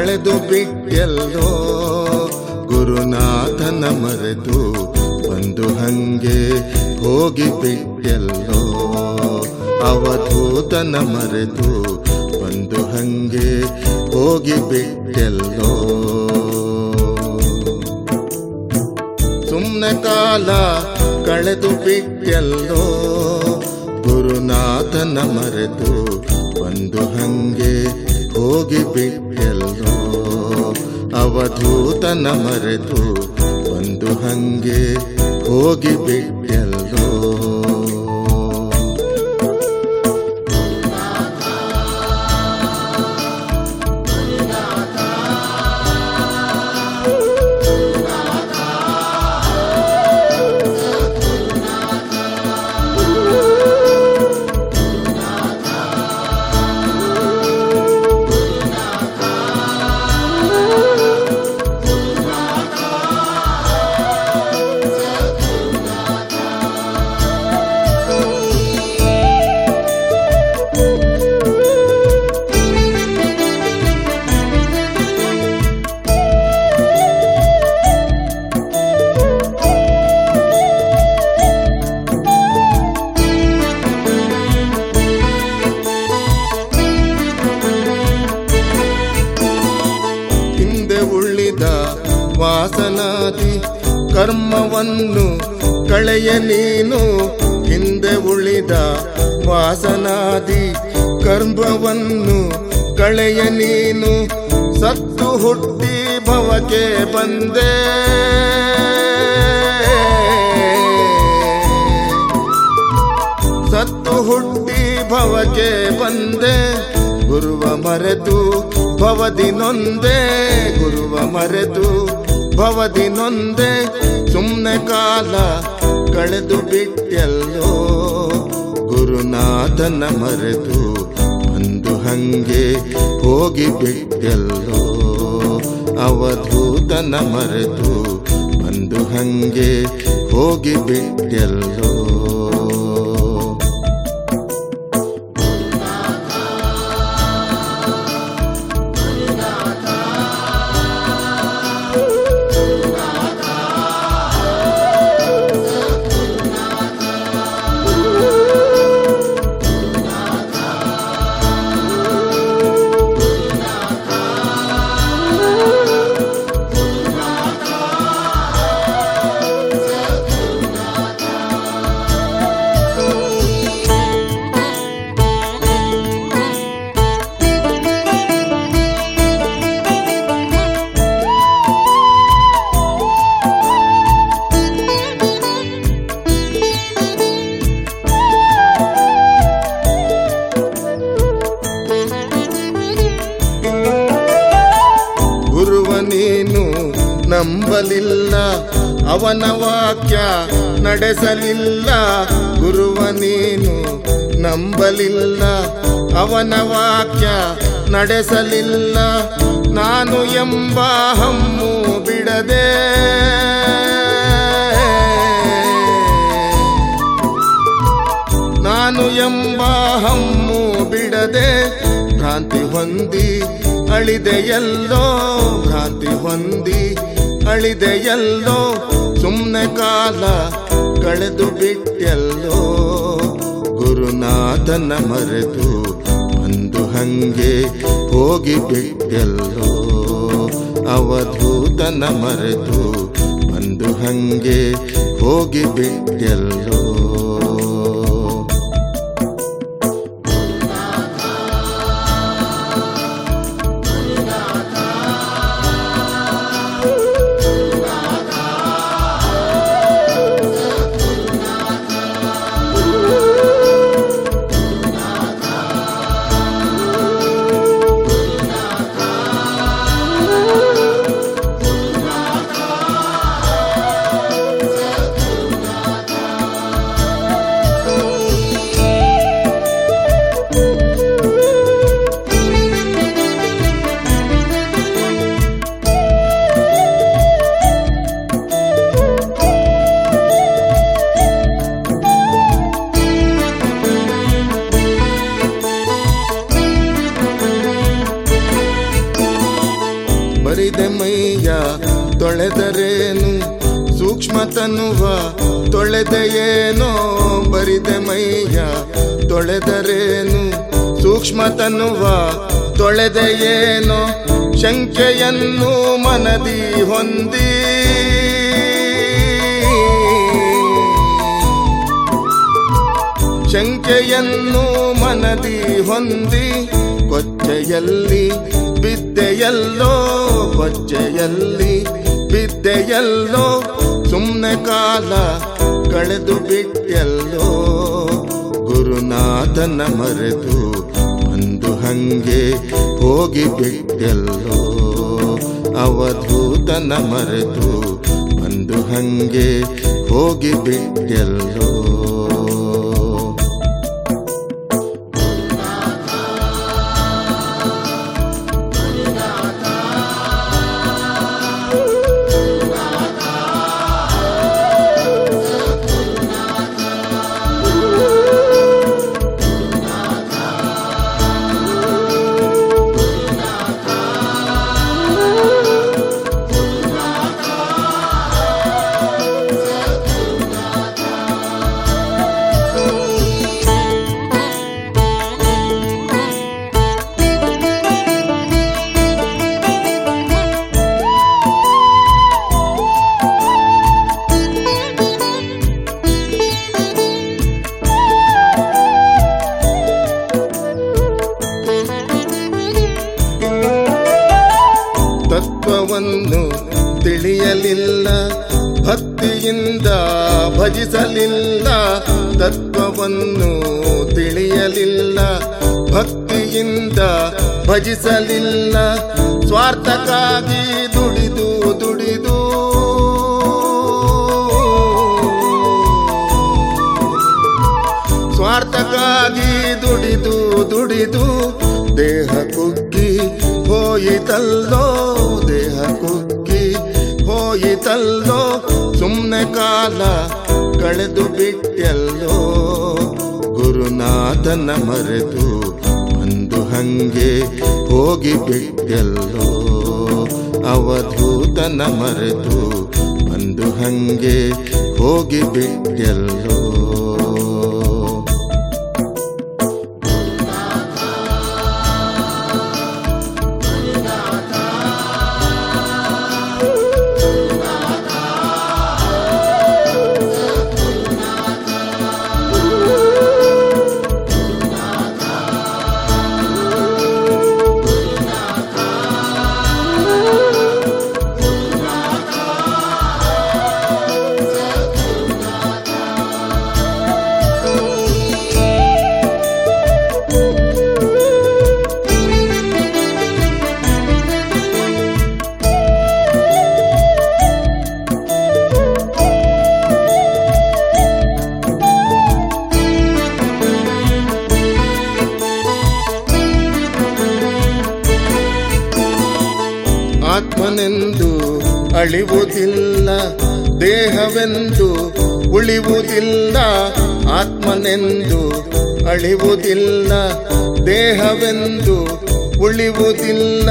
ಕಳೆದು ಬಿಟ್ಟೆಲ್ಲೋ, ಗುರುನಾಥನ ಮರೆತು ಬಂದು ಹಂಗೆ ಹೋಗಿ ಬಿಟ್ಟೆಲ್ಲೋ, ಅವಧೂತನ ಮರೆತು ಬಂದು ಹಂಗೆ ಹೋಗಿ ಬಿಟ್ಟೆಲ್ಲೋ. ಸುಮ್ಮನೆ ಕಾಲ ಕಳೆದು ಬಿಟ್ಟೆಲ್ಲೋ, ಗುರುನಾಥನ ಮರೆತು ಬಂದು ಹಂಗೆ ಹೋಗಿ ಬಿಟ್ಟೆಲ್ಲೋ ಅವಧೂತನ ಮರೆತು ಒಂದು ಹಂಗೆ ಹೋಗಿ ಉಳಿದ ವಾಸನಾದಿ ಕರ್ಮವನ್ನು ಕಳೆಯ ನೀನು ಸತ್ತು ಹುಟ್ಟಿ ಭವಕ್ಕೆ ಬಂದೆ. ಸತ್ತು ಹುಟ್ಟಿ ಭವಕ್ಕೆ ಬಂದೆ. ಗುರುವ ಮರೆತು ಭವದಿ ನೊಂದೆ. ಗುರುವ ಮರೆತು ಭವದಿ ನೊಂದೆ. ಸುಮ್ಮನೆ ಕಾಲ ಕಳೆದು ಬಿಟ್ಟೆಲ್ಲೋ. ಗುರುನಾಥನ ಮರೆತು ಬಂದು ಹಂಗೆ ಹೋಗಿ ಬಿಟ್ಟೆಲ್ಲೋ? ಅವಧೂತನ ಮರೆತು ಬಂದು ಹಂಗೆ ಹೋಗಿ ಬಿಟ್ಟೆಲ್ಲೋ? ಅವನ ವಾಕ್ಯ ನಡೆಸಲಿಲ್ಲ. ಗುರುವ ನೀನು ನಂಬಲಿಲ್ಲ. ಅವನ ವಾಕ್ಯ ನಡೆಸಲಿಲ್ಲ. ನಾನು ಎಂಬ ಹಮ್ಮು ಬಿಡದೆ. ನಾನು ಎಂಬ ಹಮ್ಮು ಬಿಡದೆ. ಭ್ರಾಂತಿ ಹೊಂದಿ ಅಳಿದೆಯಲ್ಲೋ, ಭ್ರಾಂತಿ ಹೊಂದಿ ಅಳಿದೆಯಲ್ಲೋ ಸುಮ್ಮನೆ ಕಾಲ ಕಳೆದು ಬಿಟ್ಟೆಲ್ಲೋ? ಗುರುನಾಥನ ಮರೆತು ಅಂದು ಹಂಗೆ ಹೋಗಿ ಬಿಟ್ಟೆಲ್ಲೋ? ಅವಧೂತನ ಮರೆತು ಅಂದು ಹಂಗೆ ಹೋಗಿ ಬಿಟ್ಟೆಲ್ಲೋ? ಬರಿದೆ ಮೈಯ ತೊಳೆದರೇನು ತನುವ ತೊಳೆದೆಯೇನೋ ಬರಿದೆ ಮೈಯ. ತೊಳೆದರೇನು ಸೂಕ್ಷ್ಮ ತನುವ ತೊಳೆದೆಯೇನೋ ಶಂಕೆಯನ್ನು ಮನದಿ ಹೊಂದಿ. ಶಂಕೆಯನ್ನು ಮನದಿ ಹೊಂದಿ. ಕೊಚ್ಚೆಯಲ್ಲಿ ಬಿದ್ದೆಯಲ್ಲೋ ಕೊಚ್ಚೆಯಲ್ಲಿ ಬಿದ್ದೆಯಲ್ಲೋ ಸುಮ್ಮನೆ ಕಾಲ ಕಳೆದು ಬಿಟ್ಟೆಲ್ಲೋ. ಗುರುನಾಥನ ಮರೆತು ಅಂದು ಹಂಗೆ ಹೋಗಿ ಬಿಟ್ಟೆಲ್ಲೋ. ಅವಧೂತನ ಮರೆತು ಅಂದು ಹಂಗೆ ಹೋಗಿ ಬಿಟ್ಟೆಲ್ಲೋ. ಭಜಿಸಲಿಲ್ಲ ತತ್ವವನ್ನು ತಿಳಿಯಲಿಲ್ಲ, ಭಕ್ತಿಯಿಂದ ಭಜಿಸಲಿಲ್ಲ, ಸ್ವಾರ್ಥಕ್ಕಾಗಿ ದುಡಿದು ದುಡಿದು. ಸ್ವಾರ್ಥಕ್ಕಾಗಿ ದುಡಿದು ದುಡಿದು, ದೇಹ ಕುಗ್ಗಿ ಹೋಯಿತಲ್ಲೋ, ದೇಹ ಕುಗ್ಗಿ ಹೋಯಿತಲ್ಲೋ ಸುಮ್ಮನೆ ಕಾಲ ಕಳೆದು ಬಿಟ್ಟೆಲ್ಲೋ ಗುರುನಾಥನ ಮರೆತು ಅಂದು ಹಂಗೆ ಹೋಗಿ ಬಿಟ್ಟೆಲ್ಲೋ ಅವಧೂತನ ಮರೆತು ಅಂದು ಹಂಗೆ ಹೋಗಿ ಬಿಟ್ಟೆಲ್ಲೋ. ಅಳಿವುದಿಲ್ಲ, ದೇಹವೆಂದು ಉಳಿವುದಿಲ್ಲ, ಆತ್ಮನೆಂದು ಅಳಿವುದಿಲ್ಲ, ದೇಹವೆಂದು ಉಳಿವುದಿಲ್ಲ,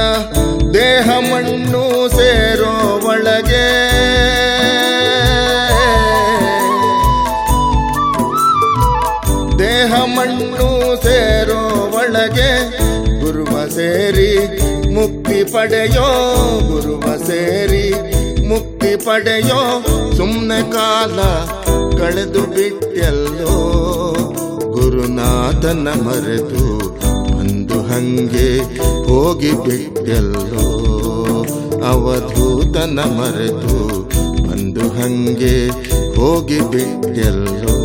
ದೇಹ ಮಣ್ಣು ಸೇರೋ ಒಳಗೆ. ದೇಹ ಮಣ್ಣು ಸೇರೋ ಒಳಗೆ ಗುರುವ ಸೇರಿ ಮುಕ್ತಿ ಪಡೆಯೋ ಗುರುವ ಸೇರಿ, ಮುಕ್ತಿ ಪಡೆಯೋ ಸುಮ್ಮನೆ ಕಾಲ ಕಳೆದು ಬಿಟ್ಟೆಲ್ಲೋ. ಗುರುನಾಥನ ಮರೆತು ಅಂದು ಹಂಗೆ ಹೋಗಿ ಬಿಟ್ಟೆಲ್ಲೋ. ಅವಧೂತನ ಮರೆತು ಅಂದು ಹಂಗೆ ಹೋಗಿ ಬಿಟ್ಟೆಲ್ಲೋ.